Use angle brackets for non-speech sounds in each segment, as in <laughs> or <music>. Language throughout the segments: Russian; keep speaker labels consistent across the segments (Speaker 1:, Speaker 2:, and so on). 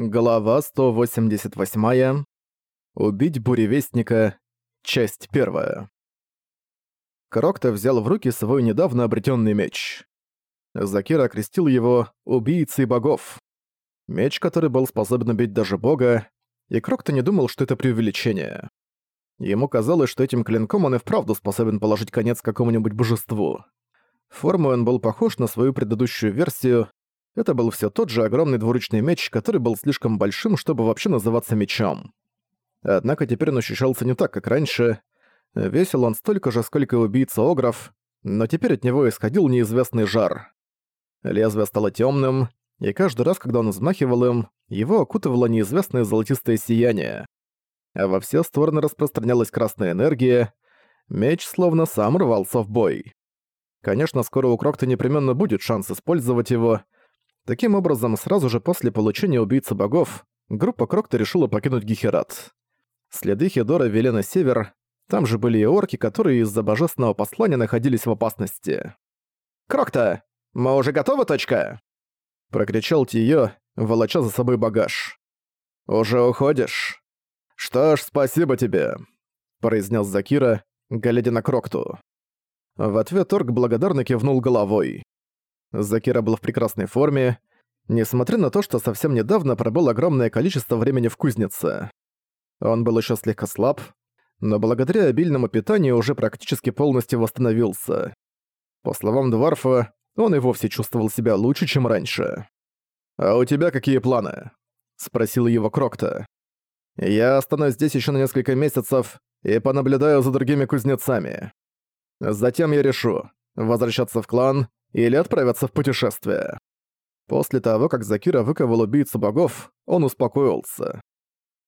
Speaker 1: Глава 188. Убить буревестника. Часть первая. Крокто взял в руки свой недавно обретенный меч. Закира окрестил его «убийцей богов». Меч, который был способен убить даже бога, и Крокто не думал, что это преувеличение. Ему казалось, что этим клинком он и вправду способен положить конец какому-нибудь божеству. Формой он был похож на свою предыдущую версию, это был все тот же огромный двуручный меч, который был слишком большим, чтобы вообще называться мечом. Однако теперь он ощущался не так, как раньше. Весил он столько же, сколько и убийца Огров, но теперь от него исходил неизвестный жар. Лезвие стало темным, и каждый раз, когда он взмахивал им, его окутывало неизвестное золотистое сияние. А во все стороны распространялась красная энергия, меч словно сам рвался в бой. Конечно, скоро у Крокта непременно будет шанс использовать его, Таким образом, сразу же после получения убийцы богов, группа Крокта решила покинуть Гихерат. Следы Хедора вели на север, там же были и орки, которые из-за божественного послания находились в опасности. «Крокта, мы уже готовы, точка?» Прокричал Тиё, волоча за собой багаж. «Уже уходишь?» «Что ж, спасибо тебе», — произнес Закира, глядя на Крокту. В ответ Орк благодарно кивнул головой. Закира был в прекрасной форме, несмотря на то, что совсем недавно пробыл огромное количество времени в кузнице. Он был еще слегка слаб, но благодаря обильному питанию уже практически полностью восстановился. По словам Дварфа, он и вовсе чувствовал себя лучше, чем раньше. «А у тебя какие планы?» — спросил его Крокта. «Я останусь здесь еще на несколько месяцев и понаблюдаю за другими кузнецами. Затем я решу, возвращаться в клан или отправиться в путешествие. После того, как Закира выковал убийцу богов, он успокоился.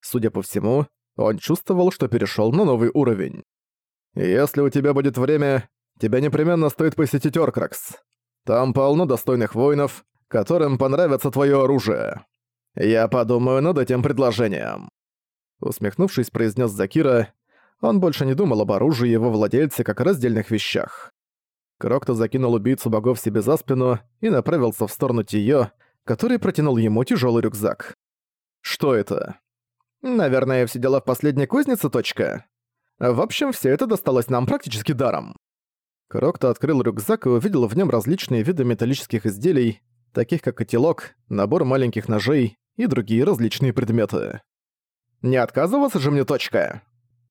Speaker 1: Судя по всему, он чувствовал, что перешел на новый уровень. «Если у тебя будет время, тебе непременно стоит посетить Оркракс. Там полно достойных воинов, которым понравится твое оружие. Я подумаю над этим предложением». Усмехнувшись, произнес Закира, он больше не думал об оружии его владельца как о раздельных вещах. Крокто закинул убийцу богов себе за спину и направился в сторону Тиё, который протянул ему тяжелый рюкзак. «Что это?» «Наверное, все дела в последней кузнице, точка. В общем, все это досталось нам практически даром». Крокто открыл рюкзак и увидел в нем различные виды металлических изделий, таких как котелок, набор маленьких ножей и другие различные предметы. «Не отказываться же мне, точка?»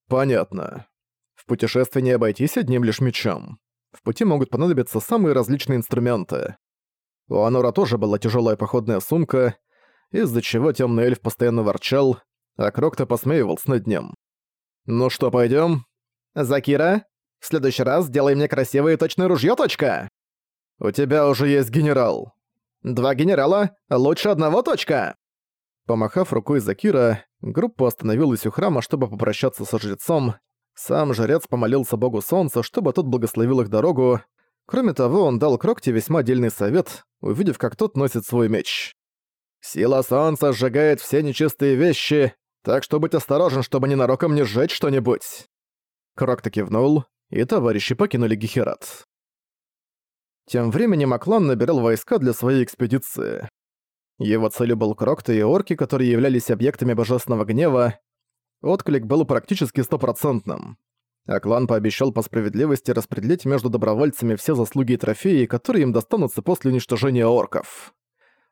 Speaker 1: «Понятно. В путешествии не обойтись одним лишь мечом. В пути могут понадобиться самые различные инструменты. У Анора тоже была тяжелая походная сумка, из-за чего темный эльф постоянно ворчал, а Крокто посмеивался над ним. «Ну что, пойдем? «Закира, в следующий раз сделай мне красивое точное ружье, точка!» «У тебя уже есть генерал». «Два генерала? Лучше одного, точка!» Помахав рукой Закира, группа остановилась у храма, чтобы попрощаться со жрецом, сам жрец помолился богу солнца, чтобы тот благословил их дорогу. Кроме того, он дал Крокте весьма дельный совет, увидев, как тот носит свой меч. «Сила солнца сжигает все нечистые вещи, так что будь осторожен, чтобы ненароком не сжечь что-нибудь». Крокто кивнул, и товарищи покинули Гехерат. Тем временем Аклан набирал войска для своей экспедиции. Его целью был Крокто и орки, которые являлись объектами божественного гнева, Отклик был практически стопроцентным. А клан пообещал по справедливости распределить между добровольцами все заслуги и трофеи, которые им достанутся после уничтожения орков.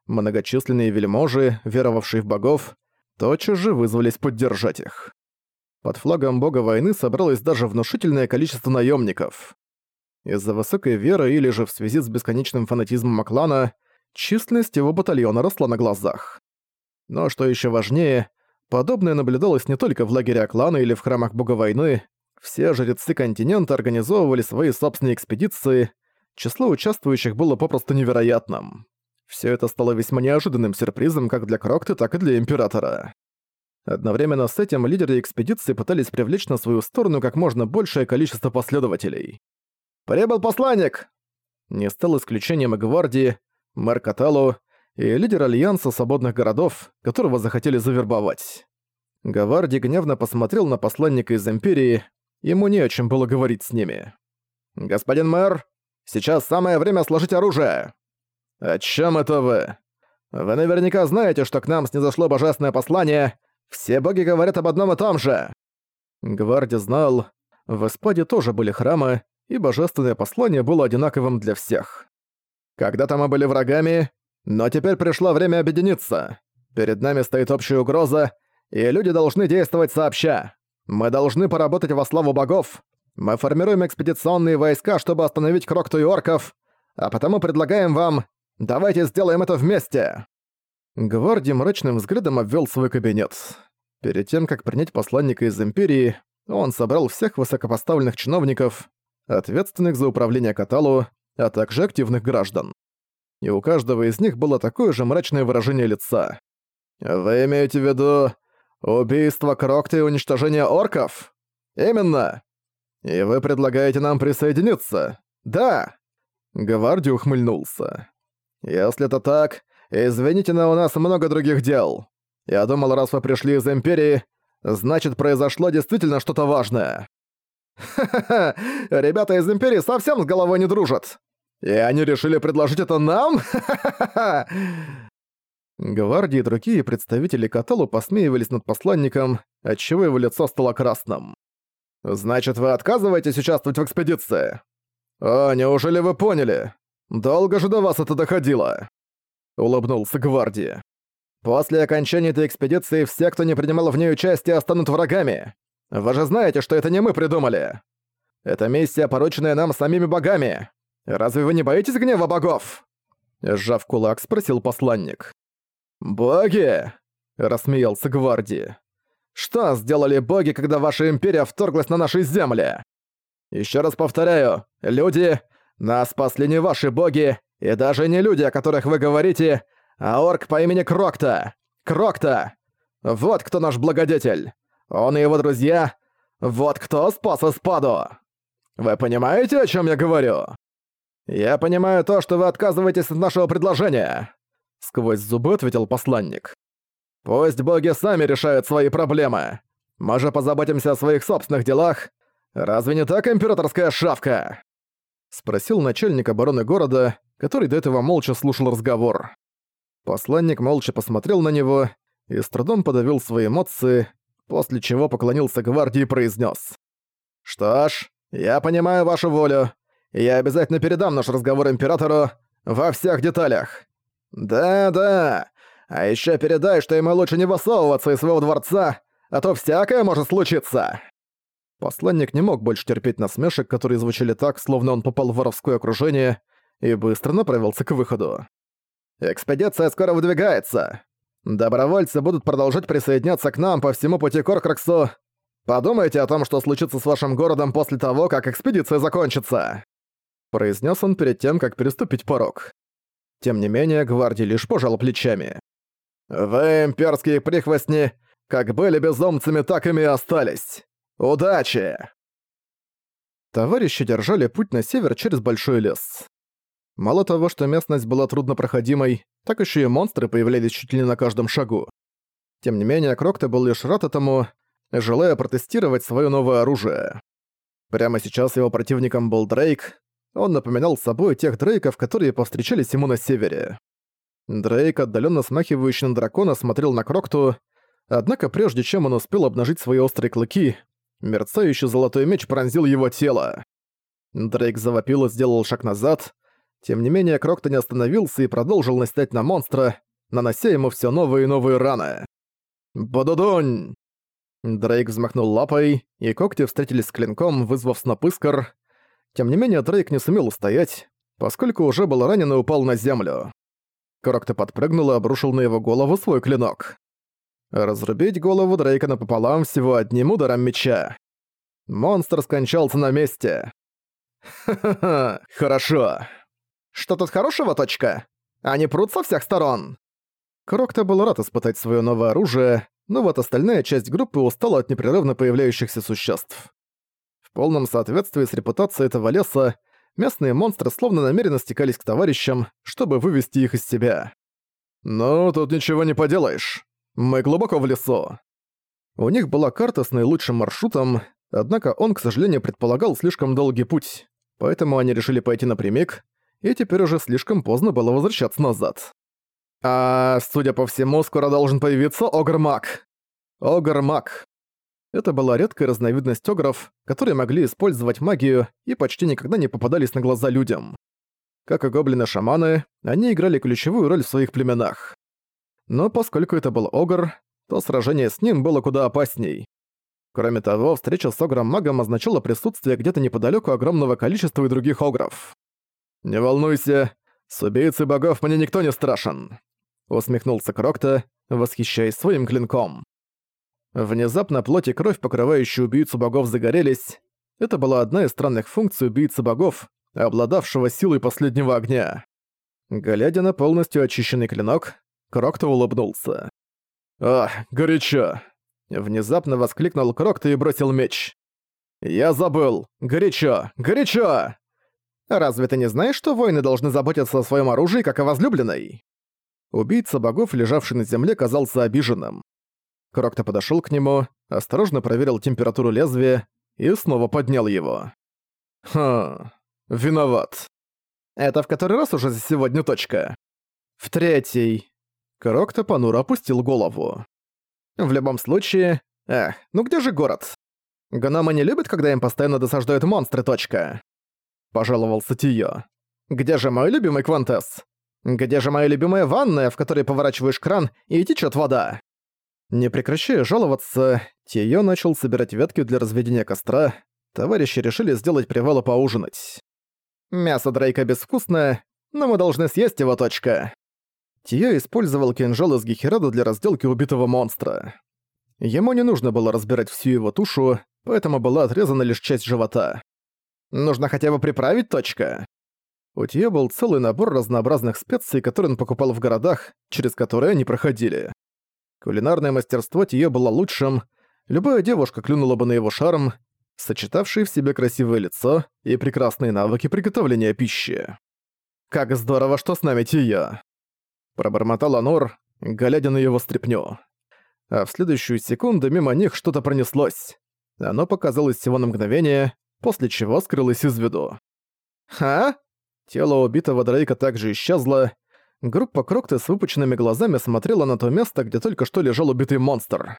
Speaker 1: Многочисленные вельможи, веровавшие в богов, тотчас же вызвались поддержать их. Под флагом бога войны собралось даже внушительное количество наемников. Из-за высокой веры или же в связи с бесконечным фанатизмом Аклана, численность его батальона росла на глазах. Но что еще важнее, Подобное наблюдалось не только в лагере Аклана или в храмах бога войны. Все жрецы континента организовывали свои собственные экспедиции. Число участвующих было попросту невероятным. Все это стало весьма неожиданным сюрпризом как для Крокты, так и для Императора. Одновременно с этим лидеры экспедиции пытались привлечь на свою сторону как можно большее количество последователей. «Прибыл посланник!» Не стал исключением и гвардии, мэр Каталу, и лидер Альянса Свободных Городов, которого захотели завербовать. Гаварди гневно посмотрел на посланника из Империи, ему не о чем было говорить с ними. «Господин мэр, сейчас самое время сложить оружие!» «О чем это вы?» Вы наверняка знаете, что к нам снизошло божественное послание. Все боги говорят об одном и том же». Гварди знал, в Эспаде тоже были храмы, и божественное послание было одинаковым для всех. Когда-то мы были врагами, но теперь пришло время объединиться. Перед нами стоит общая угроза, и люди должны действовать сообща. Мы должны поработать во славу богов. Мы формируем экспедиционные войска, чтобы остановить Крокту и орков, а потому предлагаем вам... Давайте сделаем это вместе!» Гварди мрачным взглядом обвел свой кабинет. Перед тем, как принять посланника из Империи, он собрал всех высокопоставленных чиновников, ответственных за управление Каталу, а также активных граждан. И у каждого из них было такое же мрачное выражение лица. «Вы имеете в виду убийство Крокта и уничтожение орков? Именно! И вы предлагаете нам присоединиться? Да!» Гварди ухмыльнулся. «Если это так, извините, но у нас много других дел. Я думал, раз вы пришли из Империи, значит, произошло действительно что-то важное». <laughs> «Ха-ха-ха! Ребята из Империи совсем с головой не дружат! И они решили предложить это нам? Ха-ха-ха!» Гвардии и другие представители Каталу посмеивались над посланником, отчего его лицо стало красным. «Значит, вы отказываетесь участвовать в экспедиции?» «О, неужели вы поняли? Долго же до вас это доходило?» Улыбнулся Гвардии. «После окончания этой экспедиции все, кто не принимал в ней участие, станут врагами. Вы же знаете, что это не мы придумали. Это миссия, порученная нам самими богами. Разве вы не боитесь гнева богов?» Сжав кулак, спросил посланник. «Боги!» — рассмеялся Гвардии. «Что сделали боги, когда ваша империя вторглась на наши земли?» Еще раз повторяю, люди, нас спасли не ваши боги, и даже не люди, о которых вы говорите, а орк по имени Крокта. Крокта! Вот кто наш благодетель. Он и его друзья. Вот кто спас Эспаду. Вы понимаете, о чем я говорю? Я понимаю то, что вы отказываетесь от нашего предложения. Сквозь зубы ответил посланник. Пусть боги сами решают свои проблемы. Мы же позаботимся о своих собственных делах, «Разве не так, императорская шавка?» Спросил начальник обороны города, который до этого молча слушал разговор. Посланник молча посмотрел на него и с трудом подавил свои эмоции, после чего поклонился гвардии и произнес: «Что ж, я понимаю вашу волю, я обязательно передам наш разговор императору во всех деталях. Да-да, а еще передай, что ему лучше не высовываться из своего дворца, а то всякое может случиться». Посланник не мог больше терпеть насмешек, которые звучали так, словно он попал в воровское окружение, и быстро направился к выходу. «Экспедиция скоро выдвигается. Добровольцы будут продолжать присоединяться к нам по всему пути к Оркраксу. Подумайте о том, что случится с вашим городом после того, как экспедиция закончится», произнес он перед тем, как переступить порог. Тем не менее, гвардии лишь пожал плечами. «Вы, имперские прихвостни, как были безумцами, так ими и остались. «Удачи!» Товарищи держали путь на север через большой лес. Мало того, что местность была труднопроходимой, так еще и монстры появлялись чуть ли на каждом шагу. Тем не менее, Крокто был лишь рад этому, желая протестировать свое новое оружие. Прямо сейчас его противником был Дрейк. Он напоминал собой тех Дрейков, которые повстречались ему на севере. Дрейк, отдаленно смахивающий на дракона, смотрел на Крокту, однако прежде чем он успел обнажить свои острые клыки, Мерцающий золотой меч пронзил его тело. Дрейк завопил и сделал шаг назад. Тем не менее, Крокто не остановился и продолжил настать на монстра, нанося ему все новые и новые раны. «Бододонь!» Дрейк взмахнул лапой, и когти встретились с клинком, вызвав сноп искр. Тем не менее, Дрейк не сумел устоять, поскольку уже был ранен и упал на землю. Крокто подпрыгнул и обрушил на его голову свой клинок. Разрубить голову Дрейка напополам всего одним ударом меча. Монстр скончался на месте. Ха-ха-ха, хорошо. Что тут хорошего, точка? Они прут со всех сторон. Крокто был рад испытать свое новое оружие, но вот остальная часть группы устала от непрерывно появляющихся существ. В полном соответствии с репутацией этого леса, местные монстры словно намеренно стекались к товарищам, чтобы вывести их из себя. «Ну, тут ничего не поделаешь. Мы глубоко в лесу. У них была карта с наилучшим маршрутом, однако он, к сожалению, предполагал слишком долгий путь, поэтому они решили пойти напрямик, и теперь уже слишком поздно было возвращаться назад. А, судя по всему, скоро должен появиться Огр-маг. Огр-маг. Это была редкая разновидность огров, которые могли использовать магию и почти никогда не попадались на глаза людям. Как и гоблины-шаманы, они играли ключевую роль в своих племенах. Но поскольку это был огр, то сражение с ним было куда опасней. Кроме того, встреча с огром-магом означала присутствие где-то неподалеку огромного количества и других огров. «Не волнуйся, с убийцей богов мне никто не страшен», — усмехнулся Крокта, восхищаясь своим клинком. Внезапно плоть и кровь, покрывающие убийцу богов, загорелись. Это была одна из странных функций убийцы богов, обладавшего силой последнего огня. Глядя на полностью очищенный клинок, Крокто улыбнулся. «Ах, горячо!» Внезапно воскликнул Крокто и бросил меч. «Я забыл! Горячо! Горячо!» «Разве ты не знаешь, что воины должны заботиться о своем оружии, как о возлюбленной?» Убийца богов, лежавший на земле, казался обиженным. Крокто подошел к нему, осторожно проверил температуру лезвия и снова поднял его. «Хм, виноват. Это в который раз уже за сегодня точка?» «В третий». Крокто понуро опустил голову. «В любом случае... Эх, ну где же город? Гномы не любят, когда им постоянно досаждают монстры, точка?» Пожаловался Тио. «Где же мой любимый Квантес? Где же моя любимая ванная, в которой поворачиваешь кран и течет вода?» Не прекращая жаловаться, Тио начал собирать ветки для разведения костра. Товарищи решили сделать привал и поужинать. «Мясо Дрейка безвкусное, но мы должны съесть его, точка». Тио использовал кинжал из Гехерада для разделки убитого монстра. Ему не нужно было разбирать всю его тушу, поэтому была отрезана лишь часть живота. Нужно хотя бы приправить, точка. У Тио был целый набор разнообразных специй, которые он покупал в городах, через которые они проходили. Кулинарное мастерство Тиё было лучшим, любая девушка клюнула бы на его шарм, сочетавший в себе красивое лицо и прекрасные навыки приготовления пищи. «Как здорово, что с нами Тиё!» Пробормотал Анор, глядя на его стряпню. А в следующую секунду мимо них что-то пронеслось. Оно показалось всего на мгновение, после чего скрылось из виду. «Ха?» Тело убитого Дрейка также исчезло, группа Крокты с выпученными глазами смотрела на то место, где только что лежал убитый монстр.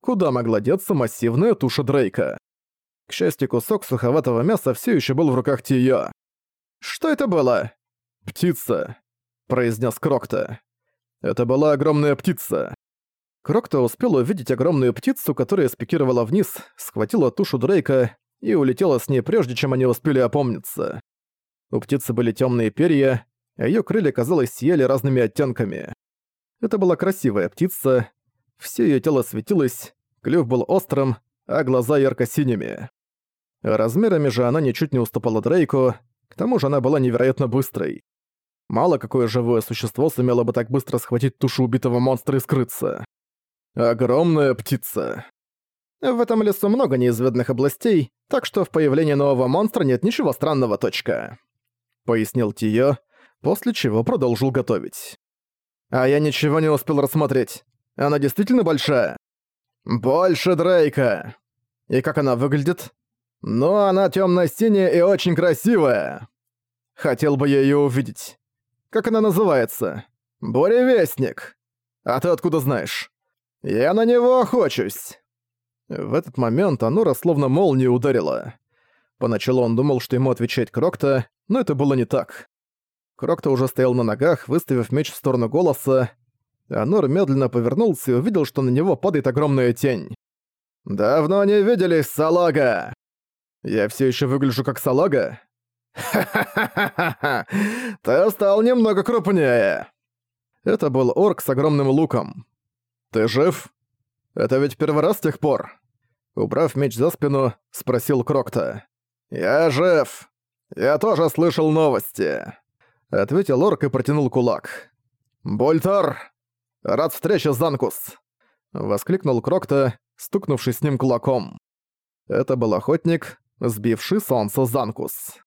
Speaker 1: Куда могла деться массивная туша Дрейка? К счастью, кусок суховатого мяса все еще был в руках Тио. «Что это было?» «Птица», — произнес Крокта. «Это была огромная птица». Крокта успел увидеть огромную птицу, которая спикировала вниз, схватила тушу Дрейка и улетела с ней прежде, чем они успели опомниться. У птицы были темные перья, а её крылья, казалось, сияли разными оттенками. Это была красивая птица, все её тело светилось, клюв был острым, а глаза ярко-синими. Размерами же она ничуть не уступала Дрейку, к тому же она была невероятно быстрой. Мало какое живое существо сумело бы так быстро схватить тушу убитого монстра и скрыться. Огромная птица. В этом лесу много неизведанных областей, так что в появлении нового монстра нет ничего странного, точка. Пояснил Тио, после чего продолжил готовить. А я ничего не успел рассмотреть. Она действительно большая? Больше Дрейка. И как она выглядит? Ну, она тёмно-синяя и очень красивая. Хотел бы я её увидеть. Как она называется? Буревестник. А ты откуда знаешь? Я на него охочусь. В этот момент Анура словно молния ударила. Поначалу он думал, что ему отвечает Крокта, но это было не так. Крокто уже стоял на ногах, выставив меч в сторону голоса. Анор медленно повернулся и увидел, что на него падает огромная тень. «Давно не виделись, салага!» «Я все еще выгляжу как салага?» «Ха-ха-ха-ха! Ты стал немного крупнее!» Это был орк с огромным луком. «Ты жив? Это ведь первый раз с тех пор?» Убрав меч за спину, спросил Крокта. «Я жив. Я тоже слышал новости». — ответил орк и протянул кулак. «Больтар! Рад встрече, Занкус!» — воскликнул Крокта, стукнувшись с ним кулаком. Это был охотник, сбивший солнце Занкус.